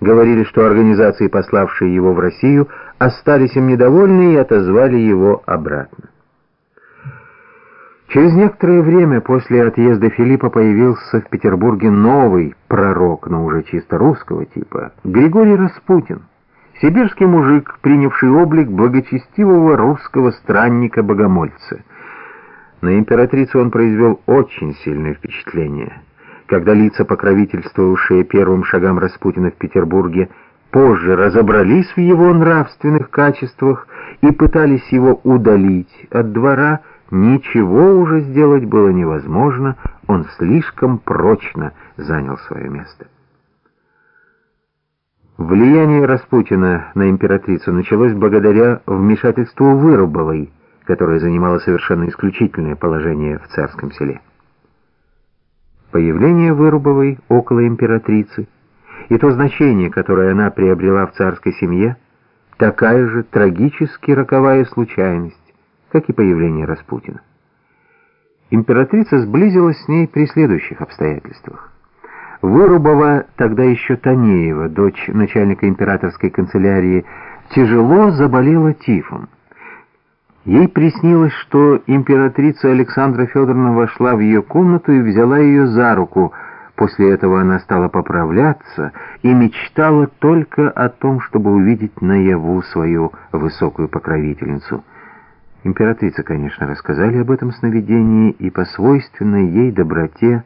говорили, что организации, пославшие его в Россию, остались им недовольны и отозвали его обратно. Через некоторое время после отъезда Филиппа появился в Петербурге новый пророк, но уже чисто русского типа, Григорий Распутин, сибирский мужик, принявший облик благочестивого русского странника-богомольца. На императрицу он произвел очень сильное впечатление. Когда лица, покровительствовавшие первым шагам Распутина в Петербурге, позже разобрались в его нравственных качествах и пытались его удалить от двора, Ничего уже сделать было невозможно, он слишком прочно занял свое место. Влияние Распутина на императрицу началось благодаря вмешательству Вырубовой, которая занимала совершенно исключительное положение в царском селе. Появление Вырубовой около императрицы и то значение, которое она приобрела в царской семье, такая же трагически роковая случайность, как и появление Распутина. Императрица сблизилась с ней при следующих обстоятельствах. Вырубова, тогда еще Танеева, дочь начальника императорской канцелярии, тяжело заболела тифом. Ей приснилось, что императрица Александра Федоровна вошла в ее комнату и взяла ее за руку. После этого она стала поправляться и мечтала только о том, чтобы увидеть наяву свою высокую покровительницу — Императрица, конечно, рассказали об этом сновидении, и по свойственной ей доброте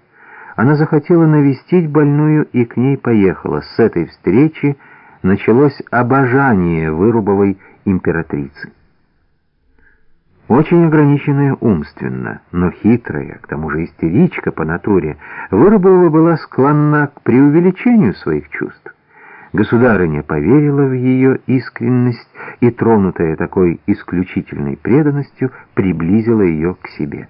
она захотела навестить больную и к ней поехала. С этой встречи началось обожание Вырубовой императрицы. Очень ограниченная умственно, но хитрая, к тому же истеричка по натуре, Вырубова была склонна к преувеличению своих чувств. Государыня поверила в ее искренность и, тронутая такой исключительной преданностью, приблизила ее к себе.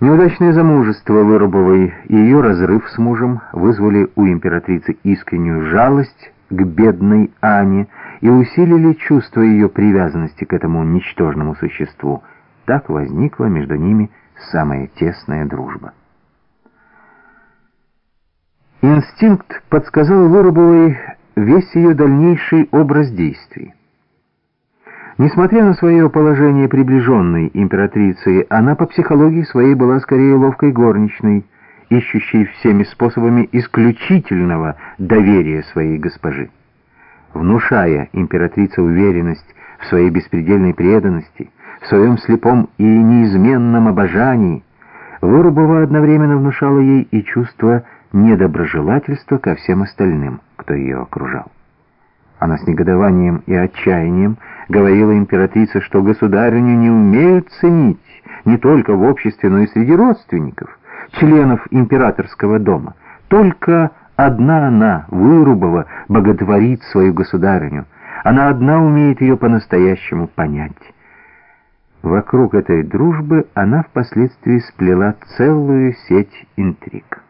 Неудачное замужество Вырубовой и ее разрыв с мужем вызвали у императрицы искреннюю жалость к бедной Ане и усилили чувство ее привязанности к этому ничтожному существу. Так возникла между ними самая тесная дружба. Инстинкт подсказал Воробовой весь ее дальнейший образ действий. Несмотря на свое положение приближенной императрицы, она по психологии своей была скорее ловкой горничной, ищущей всеми способами исключительного доверия своей госпожи. Внушая императрице уверенность в своей беспредельной преданности, в своем слепом и неизменном обожании, Вырубова одновременно внушала ей и чувство недоброжелательство ко всем остальным, кто ее окружал. Она с негодованием и отчаянием говорила императрице, что государыню не умеют ценить не только в обществе, но и среди родственников, членов императорского дома. Только одна она, Вырубова, боготворит свою государыню. Она одна умеет ее по-настоящему понять. Вокруг этой дружбы она впоследствии сплела целую сеть интриг.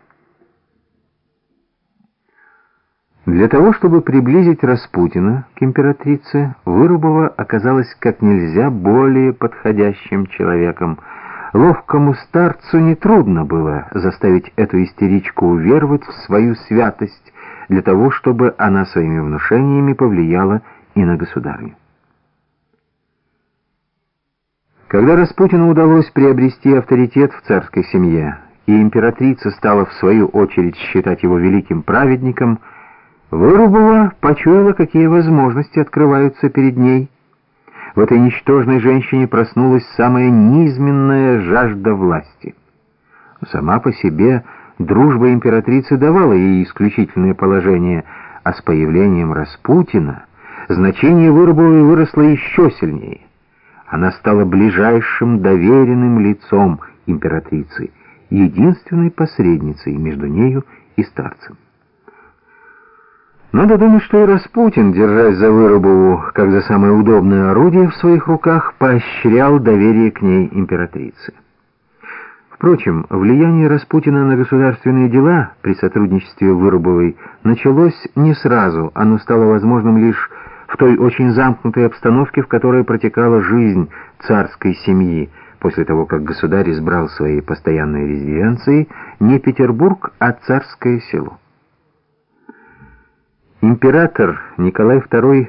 Для того, чтобы приблизить Распутина к императрице, Вырубова оказалась как нельзя более подходящим человеком. Ловкому старцу нетрудно было заставить эту истеричку уверовать в свою святость, для того, чтобы она своими внушениями повлияла и на государню. Когда Распутину удалось приобрести авторитет в царской семье, и императрица стала в свою очередь считать его великим праведником – Вырубова почуяла, какие возможности открываются перед ней. В этой ничтожной женщине проснулась самая низменная жажда власти. Сама по себе дружба императрицы давала ей исключительное положение, а с появлением Распутина значение Вырубовой выросло еще сильнее. Она стала ближайшим доверенным лицом императрицы, единственной посредницей между нею и старцем. Надо думать, что и Распутин, держась за Вырубову, как за самое удобное орудие в своих руках, поощрял доверие к ней императрицы. Впрочем, влияние Распутина на государственные дела при сотрудничестве Вырубовой началось не сразу, оно стало возможным лишь в той очень замкнутой обстановке, в которой протекала жизнь царской семьи, после того, как государь избрал своей постоянной резиденцией не Петербург, а царское село. Император Николай II